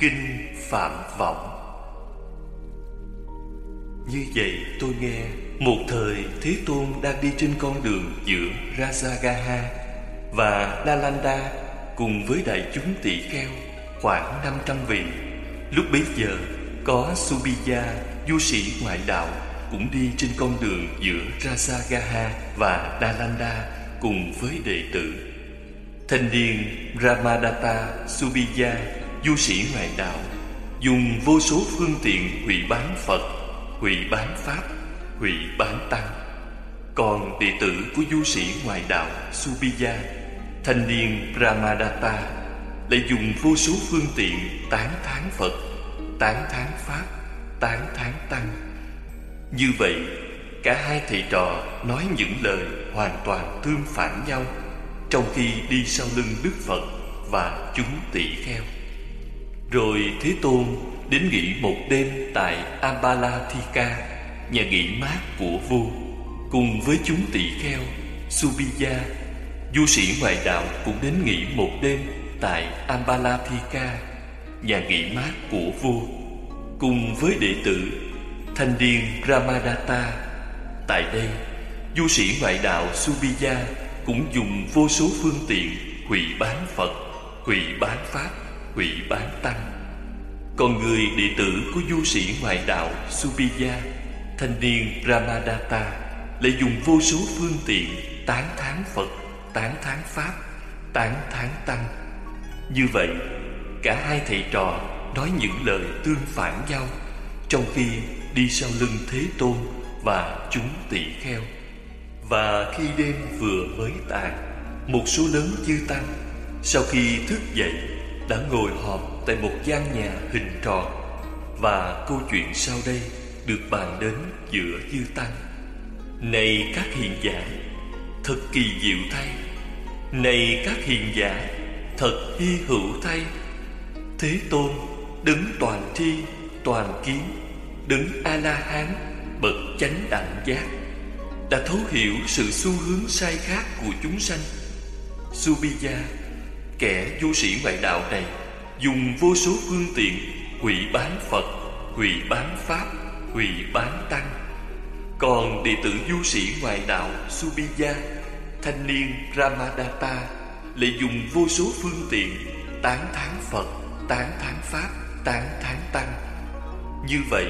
Kinh Phạm Vọng Như vậy tôi nghe Một thời Thế Tôn đang đi trên con đường giữa Rajagaha Và Nalanda Cùng với đại chúng tỷ kheo khoảng 500 vị. Lúc bấy giờ có Subiya, du sĩ ngoại đạo Cũng đi trên con đường giữa Rajagaha và Nalanda Cùng với đệ tử. Thanh niên Ramadatta Subiya du sĩ ngoại đạo dùng vô số phương tiện hủy bán Phật, hủy bán Pháp, hủy bán Tăng. Còn đệ tử của du sĩ ngoại đạo Subiya, thanh niên Brahmadatta lại dùng vô số phương tiện tán thán Phật, tán thán Pháp, tán thán Tăng. Như vậy, cả hai thầy trò nói những lời hoàn toàn tương phản nhau trong khi đi sau lưng Đức Phật và chúng tỷ kheo. Rồi Thế Tôn đến nghỉ một đêm tại Ambalathika, nhà nghỉ mát của vua, cùng với chúng tỷ kheo, Subiya, du sĩ ngoại đạo cũng đến nghỉ một đêm tại Ambalathika, nhà nghỉ mát của vua, cùng với đệ tử thanh niên Ramadatta. Tại đây, du sĩ ngoại đạo Subiya cũng dùng vô số phương tiện hủy bán Phật, hủy bán Pháp hủy bán tăng. Còn người đệ tử của du sĩ ngoại đạo Subiya, thanh niên Brahmadatta lại dùng vô số phương tiện tán thán Phật, tán thán Pháp, tán thán Tăng. Như vậy, cả hai thầy trò nói những lời tương phản nhau, trong khi đi sau lưng Thế Tôn và chúng tỷ kheo. Và khi đêm vừa mới tàn, một số lớn chư tăng sau khi thức dậy đã ngồi họp tại một gian nhà hình tròn. Và câu chuyện sau đây được bàn đến giữa chư tăng. Này các hiền giả, thật kỳ diệu thay. Này các hiền giả, thật hy hữu thay. Thế tôn đứng toàn tri, toàn kiến, đứng a la hán bậc chánh đẳng giác, đã thấu hiểu sự xu hướng sai khác của chúng sanh. Subiya Kẻ du sĩ ngoại đạo này, Dùng vô số phương tiện Hủy bán Phật Hủy bán Pháp Hủy bán Tăng. Còn đệ tử du sĩ ngoại đạo Subiya, Thanh niên Ramadatta Lại dùng vô số phương tiện Tán thán Phật, Tán thán Pháp, Tán thán Tăng. Như vậy,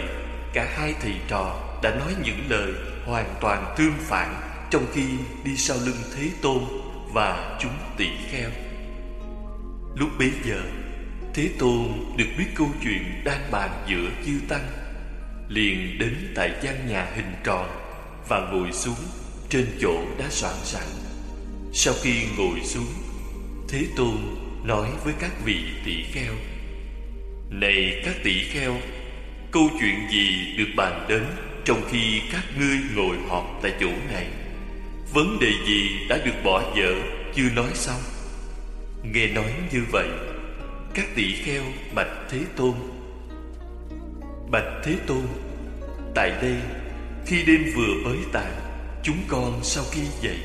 Cả hai thầy trò đã nói những lời Hoàn toàn tương phản Trong khi đi sau lưng Thế Tôn Và chúng tỷ kheo. Lúc bấy giờ, Thế Tôn được biết câu chuyện đang bàn giữa chư tăng, Liền đến tại gian nhà hình tròn Và ngồi xuống trên chỗ đã soạn sẵn. Sau khi ngồi xuống, Thế Tôn nói với các vị tỷ kheo, Này các tỷ kheo, Câu chuyện gì được bàn đến Trong khi các ngươi ngồi họp tại chỗ này? Vấn đề gì đã được bỏ dở Chưa nói xong? Nghe nói như vậy, Các tỷ kheo bạch Thế Tôn. Bạch Thế Tôn, Tại đây, Khi đêm vừa mới tàn, Chúng con sau khi dậy,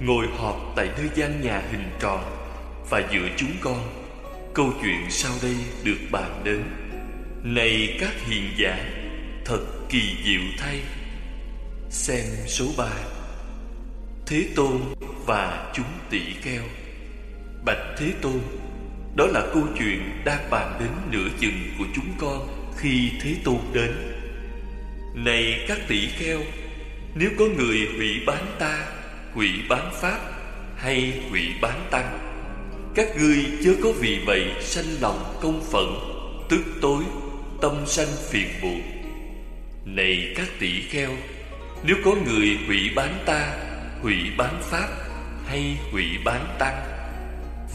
Ngồi họp tại nơi gian nhà hình tròn Và giữa chúng con, Câu chuyện sau đây được bàn đến. Này các hiền giả, Thật kỳ diệu thay. Xem số 3 Thế Tôn và chúng tỷ kheo. Bạch Thế Tôn, Đó là câu chuyện đang bàn đến nửa chừng của chúng con Khi Thế Tôn đến. Này các tỷ kheo, Nếu có người hủy bán ta, Hủy bán Pháp Hay hủy bán Tăng, Các ngươi chớ có vì vậy sanh lòng công phận Tức tối, Tâm sanh phiền muộn. Này các tỷ kheo, Nếu có người hủy bán ta, Hủy bán Pháp Hay hủy bán Tăng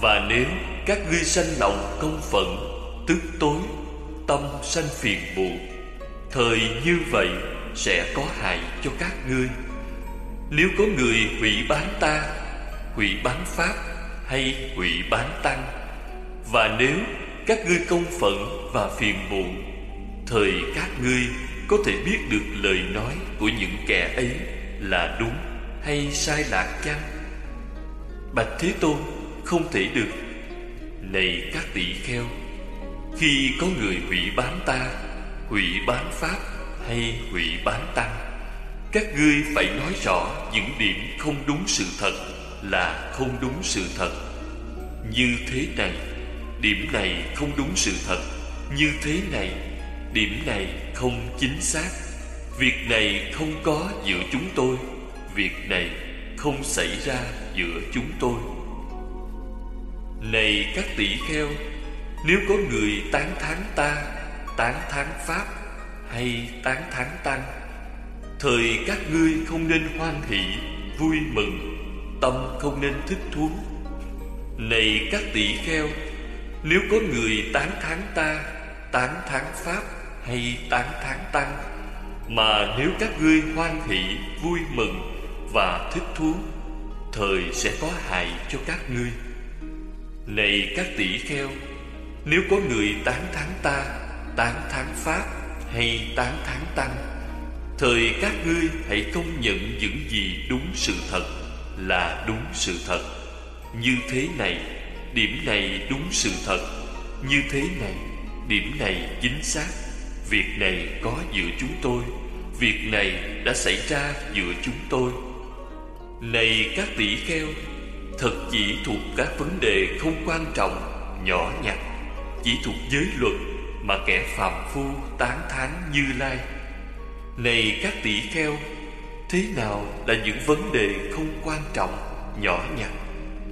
và nếu các ngươi sanh lòng công phận Tức tối, Tâm sanh phiền muộn, Thời như vậy sẽ có hại cho các ngươi Nếu có người hủy bán ta, Hủy bán Pháp Hay hủy bán Tăng, Và nếu các ngươi công phận và phiền muộn, Thời các ngươi có thể biết được lời nói của những kẻ ấy là đúng hay sai lạc chăng? Bạch Thế Tôn không thể được. Này các tỷ kheo, Khi có người hủy bán ta, Hủy bán Pháp Hay hủy bán Tăng, Các ngươi phải nói rõ Những điểm không đúng sự thật Là không đúng sự thật. Như thế này, Điểm này không đúng sự thật. Như thế này, Điểm này không chính xác. Việc này không có giữa chúng tôi, Việc này không xảy ra giữa chúng tôi. Này các tỷ kheo, Nếu có người tán thán ta, Tán thán Pháp Hay tán thán Tăng, Thời các ngươi không nên hoan hỷ, Vui mừng, Tâm không nên thích thú. Này các tỷ kheo, Nếu có người tán thán ta, Tán thán Pháp Hay tán thán Tăng, Mà nếu các ngươi hoan hỷ, Vui mừng và thích thú, thời sẽ có hại cho các ngươi này các tỷ kheo, nếu có người tán thán ta, tán thán pháp hay tán thán tăng, thời các ngươi hãy công nhận những gì đúng sự thật là đúng sự thật. Như thế này, điểm này đúng sự thật. Như thế này, điểm này chính xác. Việc này có giữa chúng tôi, việc này đã xảy ra giữa chúng tôi. Này các tỷ kheo Thật chỉ thuộc các vấn đề không quan trọng Nhỏ nhặt. Chỉ thuộc giới luật Mà kẻ phạm phu tán thán như lai. Này các tỷ kheo Thế nào là những vấn đề không quan trọng Nhỏ nhặt?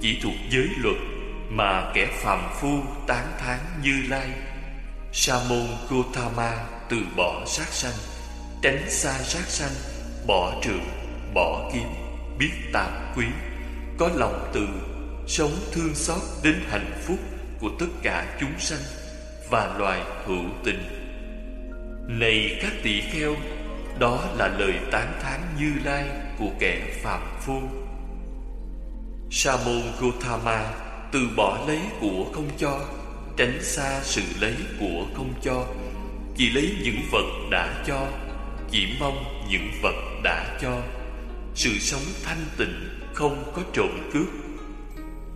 Chỉ thuộc giới luật Mà kẻ phạm phu tán thán như lai. Sa môn Gotama từ bỏ sát sanh Tránh xa sát sanh Bỏ trường, bỏ kiếm biết tạm quý có lòng từ, sống thương xót đến hạnh phúc của tất cả chúng sanh và loài hữu tình. Này các tỷ kheo, đó là lời tán thán như lai của kẻ phạm phu. Sa môn gotama từ bỏ lấy của không cho, tránh xa sự lấy của không cho. Chỉ lấy những vật đã cho, chỉ mong những vật đã cho. Sự sống thanh tịnh không có trộm cướp.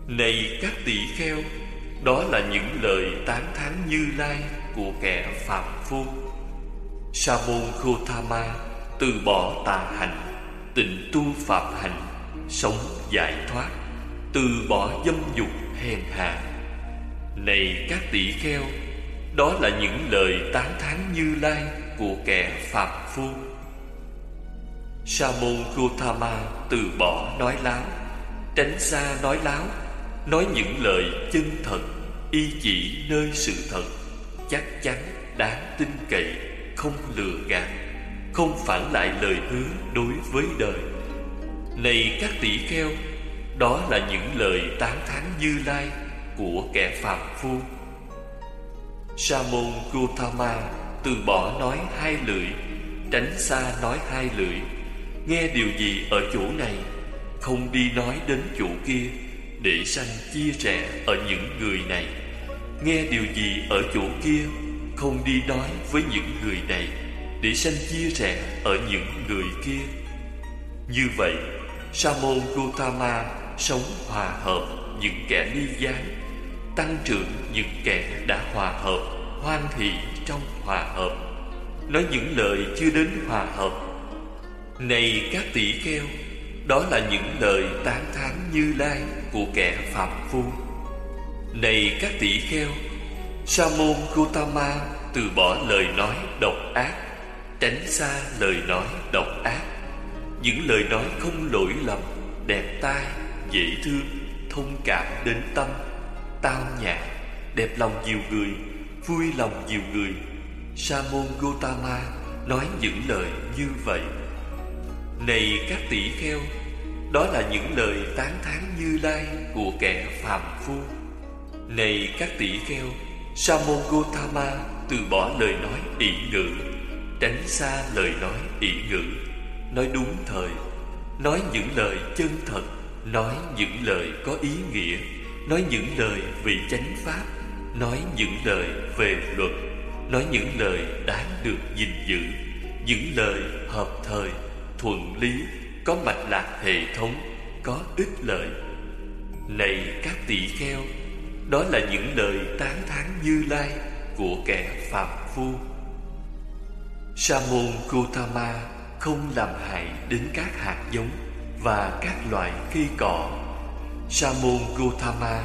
Này các tỷ kheo, đó là những lời tán thán như lai của kẻ phạm phu. Sa môn gotama từ bỏ tà hành, tịnh tu phạm hành, sống giải thoát, từ bỏ dâm dục hèn hạ. Này các tỷ kheo, đó là những lời tán thán như lai của kẻ phạm phu. Sa môn Gotama từ bỏ nói láo, Tránh xa nói láo, Nói những lời chân thật, Y chỉ nơi sự thật, Chắc chắn, đáng tin cậy, Không lừa gạt, Không phản lại lời hứa đối với đời. Này các tỷ kheo, Đó là những lời tán thán như lai Của kẻ phạm phu. Sa môn Gotama từ bỏ nói hai lưỡi Tránh xa nói hai lưỡi Nghe điều gì ở chỗ này, Không đi nói đến chỗ kia, Để sanh chia rẽ ở những người này. Nghe điều gì ở chỗ kia, Không đi nói với những người này, Để sanh chia rẽ ở những người kia. Như vậy Sa môn Gautama sống hòa hợp những kẻ ly gián, Tăng trưởng những kẻ đã hòa hợp, Hoan hỷ trong hòa hợp. Nói những lời chưa đến hòa hợp này các tỷ kheo Đó là những lời tán thán như lai Của kẻ phạm phu. Này các tỷ kheo Sa môn Gautama từ bỏ lời nói độc ác Tránh xa lời nói độc ác. Những lời nói không lỗi lầm Đẹp tai, dễ thương Thông cảm đến tâm Tao nhã, đẹp lòng nhiều người Vui lòng nhiều người. Sa môn Gautama nói những lời như vậy này các tỷ kheo, Đó là những lời tán thán như lai Của kẻ phàm phu. Này các tỷ kheo, Sa môn Gotama từ bỏ lời nói ỷ ngữ, Tránh xa lời nói ỷ ngữ. Nói đúng thời, Nói những lời chân thật, Nói những lời có ý nghĩa, Nói những lời vì chánh pháp, Nói những lời về luật, Nói những lời đáng được gìn giữ, Những lời hợp thời thuận lý, có mạch lạc hệ thống, có ích lợi. Này các tỷ kheo, đó là những lời tán thán như lai của kẻ phạm phu. Sa môn Gautama không làm hại đến các hạt giống và các loại cây cỏ sa môn Gautama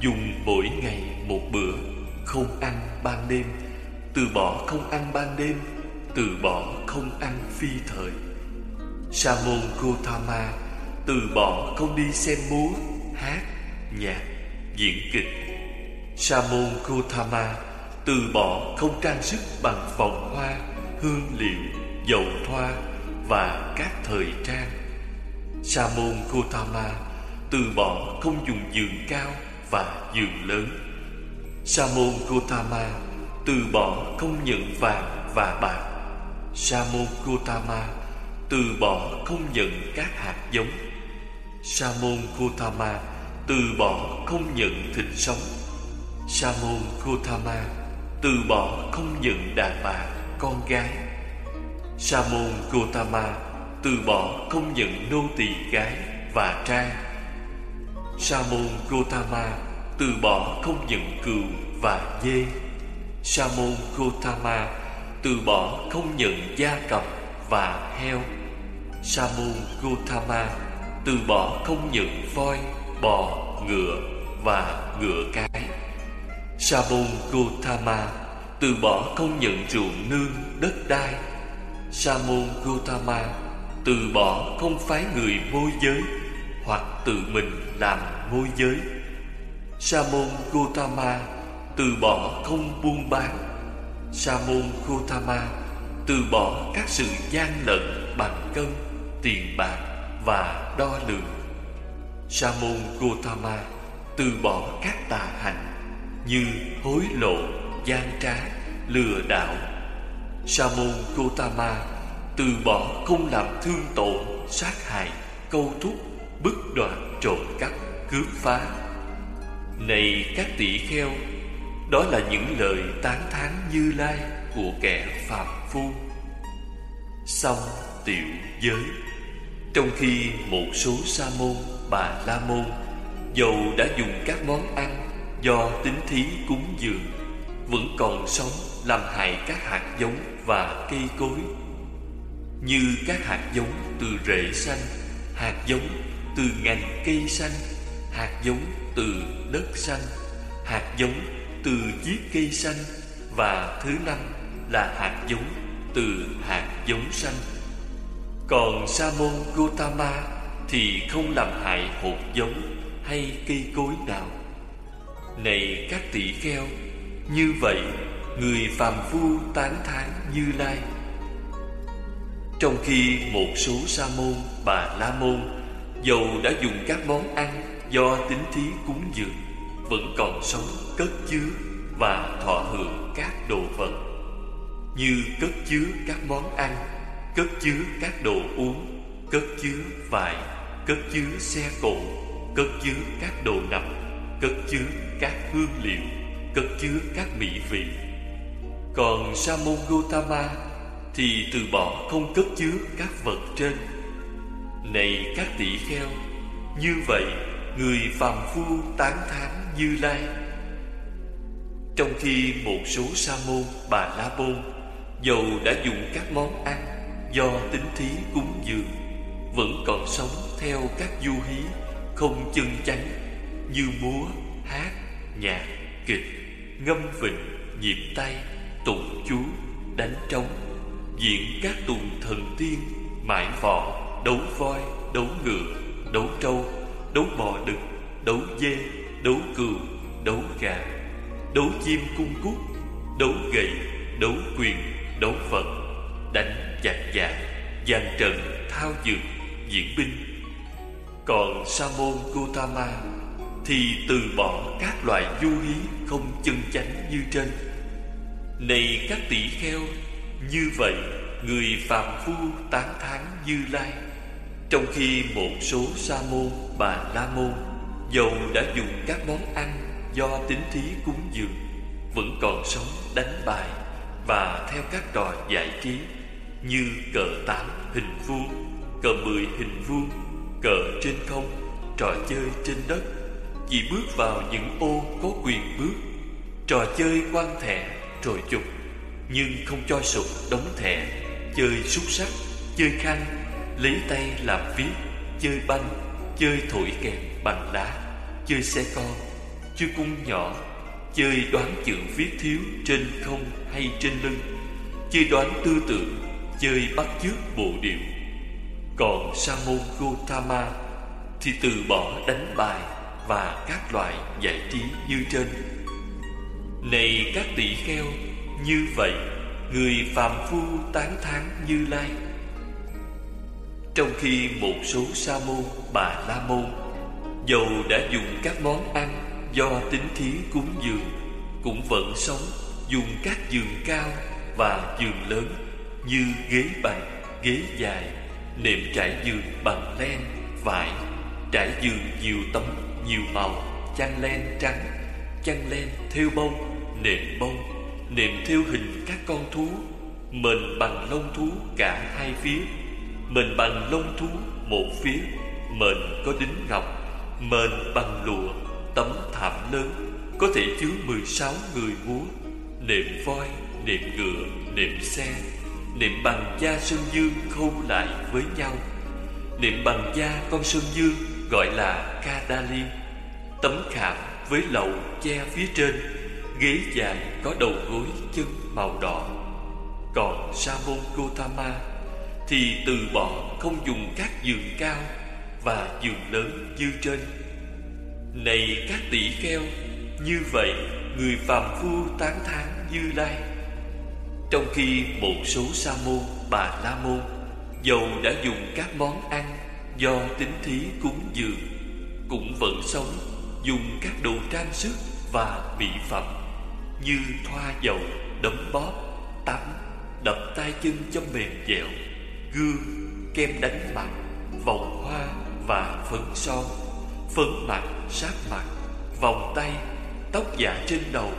dùng mỗi ngày một bữa không ăn ban đêm, từ bỏ không ăn ban đêm, từ bỏ không ăn phi thời sa môn Gautama từ bỏ không đi xem múa, hát, nhạc, diễn kịch. Sa môn Gautama từ bỏ không trang sức bằng vòng hoa, hương liệu, dầu thoa và các thời trang. Sa môn Gautama từ bỏ không dùng giường cao và giường lớn. Sa môn Gautama từ bỏ không nhận vàng và bạc. Sa môn Gautama từ bỏ không nhận các hạt giống. Sa môn Gautama từ bỏ không nhận thịt sống. Sa môn Gautama từ bỏ không nhận đàn bà, con gái. Sa môn Gautama từ bỏ không nhận nô tỳ gái và trai. Sa môn Gautama từ bỏ không nhận cừu và dê. Sa môn Gautama từ bỏ không nhận gia cầm và heo sa môn Gautama từ bỏ không nhận voi, bò, ngựa và ngựa cái. Sa môn Gautama từ bỏ không nhận ruộng nương, đất đai. Sa môn Gautama từ bỏ không phái người môi giới hoặc tự mình làm môi giới. Sa môn Gautama từ bỏ không buôn bán. Sa môn Gautama từ bỏ các sự gian lận bằng cân tiền bạc và đo lường. Sa môn Gotama từ bỏ các tà hành như hối lộ, gian trá, lừa đảo. Sa môn Gotama từ bỏ không làm thương tổn, sát hại, câu thúc, bức đoạt, trộm cắp, cướp phá. Này các tỷ kheo, đó là những lời tán thán như lai của kẻ phạm phu. Xong tiểu giới trong khi một số sa môn, bà la môn, dầu đã dùng các món ăn do tính thí cúng dường, vẫn còn sống làm hại các hạt giống và cây cối. Như các hạt giống từ rễ xanh, hạt giống từ ngành cây xanh, hạt giống từ đất xanh, hạt giống từ chiếc cây xanh và thứ năm là hạt giống từ hạt giống xanh còn sa môn Gotama thì không làm hại hột giống hay cây cối nào. Này các tỷ kheo, như vậy người phàm phu tán thán như lai. Trong khi một số sa môn, bà la môn, dầu đã dùng các món ăn do tính thí cúng dường, vẫn còn sống cất chứa và thọ hưởng các đồ vật, như cất chứa các món ăn cất chứa các đồ uống, cất chứa vải, cất chứa xe cộ, cất chứa các đồ nằm, cất chứa các hương liệu, cất chứa các mỹ vị. Còn sa môn gotama thì từ bỏ không cất chứa các vật trên. Này các tỷ kheo, như vậy người phàm phu tán thán như lai. Trong khi một số sa môn bà la môn dầu đã dùng các món ăn do tính thí cúng dường, vẫn còn sống theo các du hí, không chân chánh, như múa, hát, nhạc, kịch, ngâm vịnh, nhịp tay, tụng chú đánh trống diễn các tuồng thần tiên, mãi võ đấu voi, đấu ngựa, đấu trâu, đấu bò đực, đấu dê, đấu cừu, đấu gà, đấu chim cung cút, đấu gậy, đấu quyền, đấu vật, đánh giặc giả gian trận thao dược, diễn binh. Còn sa môn Gautama thì từ bỏ các loại du hí không chân chánh như trên. Này các tỷ kheo, như vậy người phàm phu tán thán như lai, trong khi một số sa môn, bà la môn, dầu đã dùng các món ăn do tính thí cúng dường, vẫn còn sống đánh bài và theo các trò giải trí như cờ tám hình vuông cờ mười hình vuông cờ trên không trò chơi trên đất. Chỉ bước vào những ô có quyền bước trò chơi quan thẻ rồi chụp Nhưng không cho sụp đóng thẻ Chơi xúc sắc, chơi khăn Lấy tay làm viết Chơi banh, chơi thổi kèn bằng đá Chơi xe con, chơi cung nhỏ Chơi đoán chữ viết thiếu trên không hay trên lưng Chơi đoán tư tưởng Chơi bắt chước bộ điệu. Còn Sa môn Gotama Thì từ bỏ đánh bài Và các loại giải trí như trên. Này các tỷ kheo, Như vậy Người phàm phu tán thán như lai. Trong khi một số sa môn bà la môn, Dầu đã dùng các món ăn Do tính thí cúng dường, Cũng vẫn sống Dùng các giường cao và giường lớn như ghế bành, ghế dài Nệm trải giường bằng len, vải Trải giường nhiều tấm, nhiều màu Chăn len trắng, chăn len theo bông, nệm bông Nệm theo hình các con thú Mền bằng lông thú cả hai phía Mền bằng lông thú một phía Mền có đính ngọc Mền bằng lụa Tấm thảm lớn Có thể chứa 16 người múa Nệm voi, nệm ngựa, nệm xe niệm bằng da sơn dương khâu lại với nhau. Niệm bằng da con sơn dương gọi là Kadali Tấm khảm với lậu che phía trên, Ghế dài có đầu gối chân màu đỏ. Còn Sa môn Gotama Thì từ bỏ không dùng các giường cao Và giường lớn như trên. Này các tỷ kheo, Như vậy người phàm phu tán thán Như Lai trong khi một số sa môn, bà la môn Dầu đã dùng các món ăn Do tính thí cúng dường Cũng vẫn sống Dùng các đồ trang sức và mỹ phẩm Như thoa dầu, đấm bóp, tắm Đập tay chân cho mềm dẻo Gương, kem đánh mặt Vòng hoa và phấn son Phấn mặt, sát mặt Vòng tay tóc giả trên đầu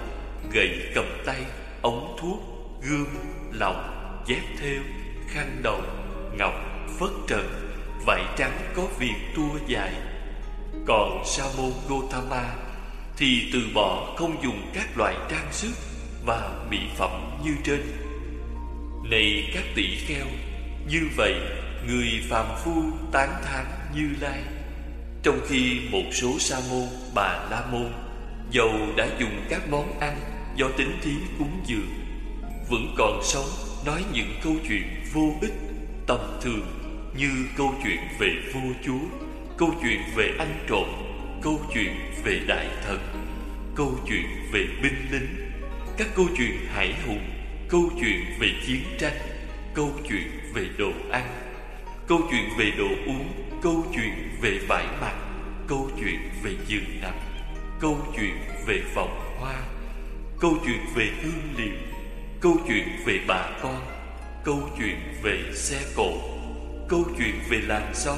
Gậy cầm tay Ống thuốc. Gươm Lọng Dép theo Khăn đầu, Ngọc, Phất trần, Vải trắng có viền tua dài. Còn Sa môn Gotama Thì từ bỏ không dùng các loại trang sức Và mỹ phẩm như trên. Này các tỷ kheo, Như vậy Người phàm phu tán thán như lai, Trong khi một số sa môn bà la môn, Dầu đã dùng các món ăn do tính thí cúng dường vẫn còn sống nói những câu chuyện vô ích, tầm thường Như câu chuyện về vua chúa, câu chuyện về ăn trộm Câu chuyện về đại thần, câu chuyện về binh lính Các câu chuyện hải hùng, câu chuyện về chiến tranh Câu chuyện về đồ ăn, câu chuyện về đồ uống Câu chuyện về vải mặt, câu chuyện về giường nằm Câu chuyện về vòng hoa Câu chuyện về hương liệu Câu chuyện về bà con Câu chuyện về xe cộ Câu chuyện về làng xóm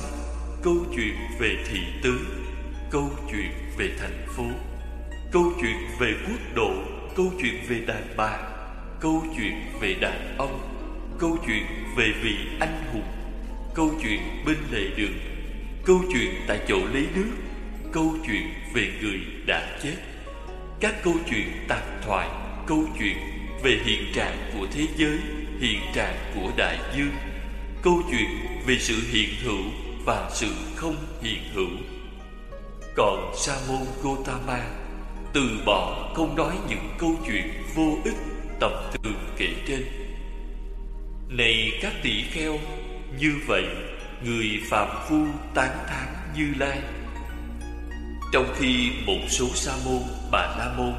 Câu chuyện về thị tứ Câu chuyện về thành phố Câu chuyện về quốc độ Câu chuyện về đàn bà Câu chuyện về đàn ông Câu chuyện về vị anh hùng Câu chuyện bên lề đường Câu chuyện tại chỗ lấy nước Câu chuyện về người đã chết Các câu chuyện tạp thoại Câu chuyện về hiện trạng của thế giới Hiện trạng của đại dương. Câu chuyện về sự hiện hữu Và sự không hiện hữu. Còn Sa môn Gotama Từ bỏ không nói những câu chuyện vô ích Tầm thường kể trên. Này các tỷ kheo Như vậy Người phạm phu tán thán như lai. Trong khi một số sa môn, bà la môn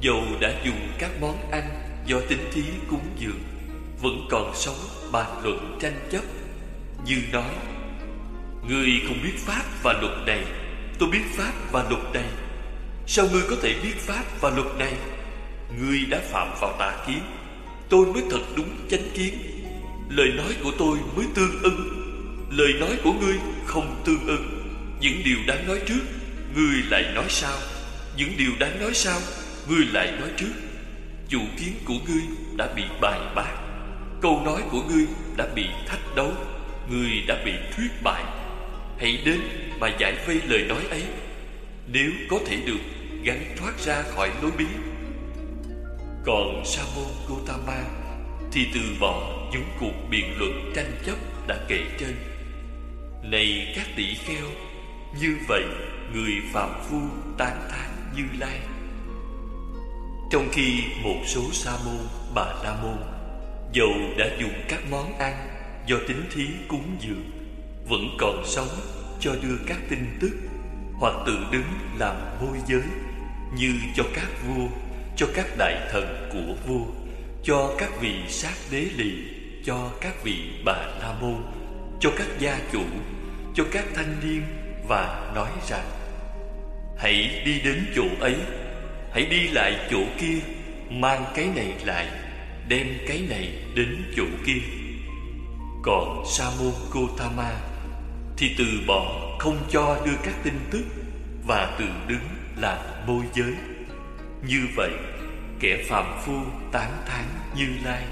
Dầu đã dùng các món ăn do tính thí cúng dường, Vẫn còn sống bàn luận tranh chấp. Như nói, Ngươi không biết Pháp và luật này, Tôi biết Pháp và luật này. Sao ngươi có thể biết Pháp và luật này? Ngươi đã phạm vào tà kiến, Tôi mới thật đúng chánh kiến. Lời nói của tôi mới tương ưng, Lời nói của ngươi không tương ưng. Những điều đáng nói trước, Ngươi lại nói sao Những điều đáng nói sao Ngươi lại nói trước. Chủ kiến của ngươi đã bị bài bác Câu nói của ngươi đã bị thách đấu Ngươi đã bị thuyết bại Hãy đến mà giải vây lời nói ấy Nếu có thể được Gắn thoát ra khỏi lối bí Còn Sa môn Gotama thì từ bỏ những cuộc biện luận tranh chấp đã kể trên. Này các tỷ kheo, như vậy người phạm phu tán thán Như Lai. Trong khi một số sa môn, bà la môn dầu đã dùng các món ăn do tính thí cúng dường vẫn còn sống cho đưa các tin tức hoặc tự đứng làm môi giới như cho các vua, cho các đại thần của vua, cho các vị sát đế lì, cho các vị bà la môn, cho các gia chủ, cho các thanh niên và nói rằng hãy đi đến chỗ ấy, hãy đi lại chỗ kia, mang cái này lại, đem cái này đến chỗ kia. Còn Sa môn Gotama thì từ bỏ không cho đưa các tin tức và tự đứng làm môi giới. Như vậy, kẻ phạm phu tán thán Như Lai.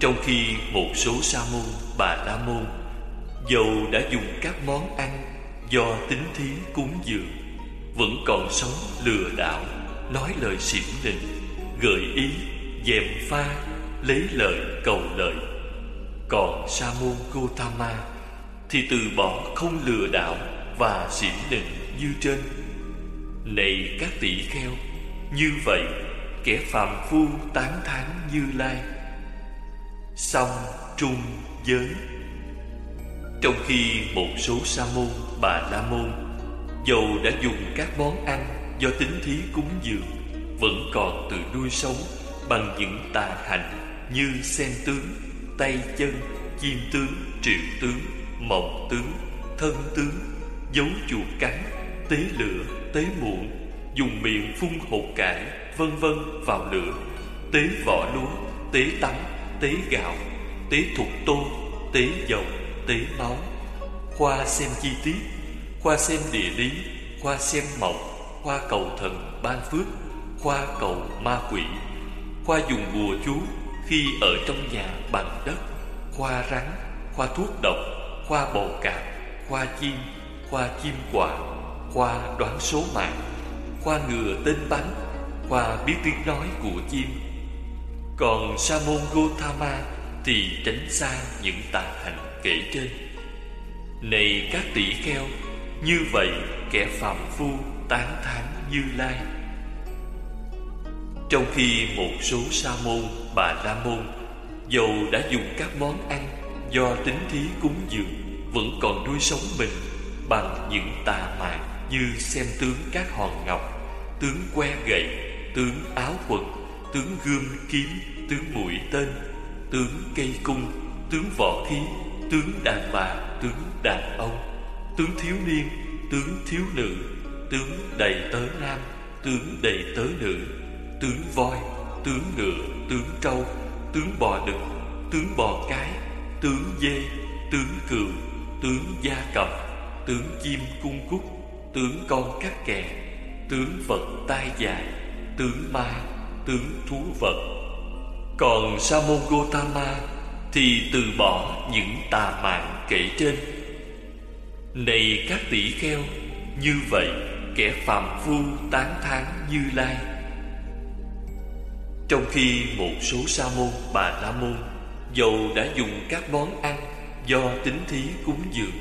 Trong khi một số sa môn, bà la môn dầu đã dùng các món ăn do tính thí cúng dường vẫn còn sống lừa đảo, nói lời xỉm nịnh, gợi ý, dèm pha, lấy lời cầu lợi. Còn sa môn Gotama thì từ bỏ không lừa đảo và xỉm nịnh như trên. Này các tỷ kheo như vậy kẻ phàm phu tán thán như lai. Song trung giới. Trong khi một số sa môn bà la môn dầu đã dùng các món ăn do tính thí cúng dường, vẫn còn tự nuôi sống bằng những tà hành như sen tướng, tay chân, chim tướng triệu tướng, mộng tướng, thân tướng, dấu chuột cắn tế lửa, tế muộn, dùng miệng phun hột cải, vân vân vào lửa, tế vỏ lúa, tế tắm, tế gạo, tế thục tô tế dầu, tế máu. Khoa xem chi tiết khoa xem địa lý khoa xem mộng khoa cầu thần ban phước khoa cầu ma quỷ khoa dùng bùa chú khi ở trong nhà bằng đất khoa rắn khoa thuốc độc khoa bầu cạp khoa chim khoa chim quả khoa đoán số mạng khoa ngừa tên bắn khoa biết tiếng nói của chim. Còn sa môn gotama thì tránh xa những tà hành kể trên. Này các tỷ kheo như vậy kẻ phàm phu tán thán như lai. Trong khi một số sa môn bà la môn dầu đã dùng các món ăn do tính thí cúng dường vẫn còn nuôi sống mình bằng những tà mạng như xem tướng các hòn ngọc, tướng que gậy, tướng áo quần, tướng gươm kiếm, tướng mũi tên, tướng cây cung, tướng võ khí, tướng đàn bà, tướng đàn ông, tướng thiếu niên, tướng thiếu nữ, tướng đầy tớ nam, tướng đầy tớ nữ, tướng voi, tướng ngựa, tướng trâu, tướng bò đực, tướng bò cái, tướng dê, tướng cừu, tướng gia cầm, tướng chim cung cúc, tướng con cắt kè, tướng vật tai dài, tướng ma, tướng thú vật. Còn Sa môn Gotama thì từ bỏ những tà mạng kể trên. Này các tỷ kheo, như vậy kẻ phàm phu tán thán Như Lai. Trong khi một số sa môn bà la môn dầu đã dùng các món ăn do tính thí cúng dường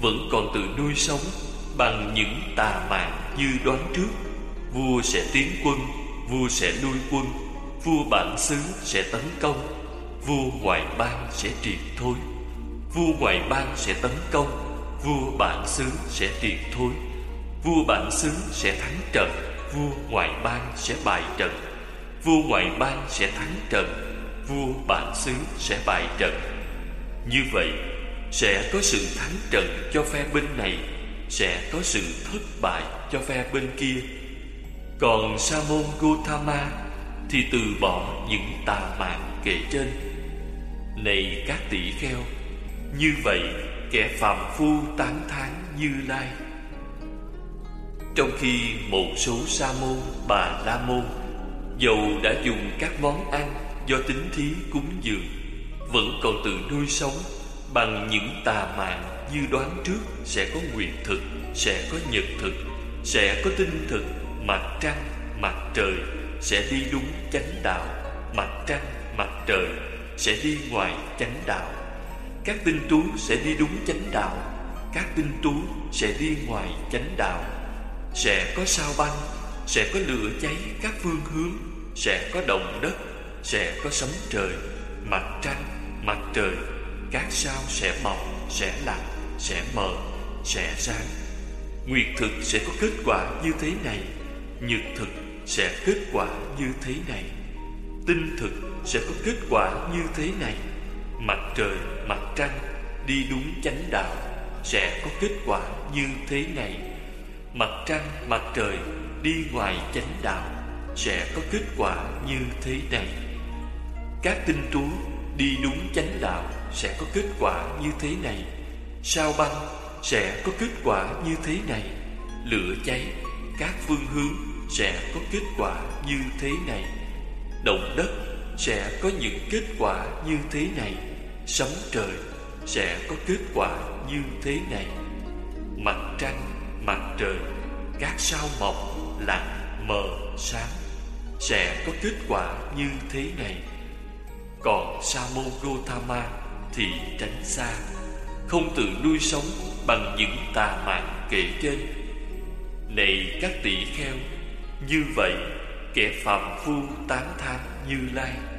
vẫn còn tự nuôi sống bằng những tà mạng như đoán trước vua sẽ tiến quân vua sẽ nuôi quân vua bản xứ sẽ tấn công vua ngoại bang sẽ triệt thôi vua ngoại bang sẽ tấn công vua bản xứ sẽ tiệt thôi vua bản xứ sẽ thắng trận. Vua ngoại bang sẽ bại trận. Vua ngoại bang sẽ thắng trận. Vua bản xứ sẽ bại trận. Như vậy, sẽ có sự thắng trận cho phe bên này, sẽ có sự thất bại cho phe bên kia. Còn sa môn gotama thì từ bỏ những tà mạng kể trên. Này các tỷ kheo, như vậy kẻ phàm phu tán thán như lai. Trong khi một số sa môn bà la môn dầu đã dùng các món ăn do tính thí cúng dường vẫn còn tự nuôi sống bằng những tà mạng như đoán trước sẽ có nguyệt thực, sẽ có nhật thực, sẽ có tinh thực, mặt trăng, mặt trời, sẽ đi đúng chánh đạo Mặt trăng, mặt trời sẽ đi ngoài chánh đạo. Các tinh tú sẽ đi đúng chánh đạo Các tinh tú sẽ đi ngoài chánh đạo. Sẽ có sao băng, sẽ có lửa cháy các phương hướng Sẽ có động đất, sẽ có sấm trời Mặt trăng, mặt trời. Các sao sẽ mọc, sẽ lặng, sẽ mờ, sẽ sáng. Nguyệt thực sẽ có kết quả như thế này Nhật thực sẽ kết quả như thế này Tinh thực sẽ có kết quả như thế này Mặt trời, mặt trăng đi đúng chánh đạo Sẽ có kết quả như thế này. Mặt trăng, mặt trời đi ngoài chánh đạo Sẽ có kết quả như thế này. Các tinh tú đi đúng chánh đạo Sẽ có kết quả như thế này. Sao băng sẽ có kết quả như thế này. Lửa cháy các phương hướng sẽ có kết quả như thế này. Động đất sẽ có những kết quả như thế này. Sấm trời sẽ có kết quả như thế này. Mặt trăng, mặt trời, các sao mọc, lặng, mờ, sáng Sẽ có kết quả như thế này. Còn Sa môn Gotama thì tránh xa Không tự nuôi sống bằng những tà mạng kể trên. Này các tỷ kheo Như vậy kẻ phạm phu tán thán như lai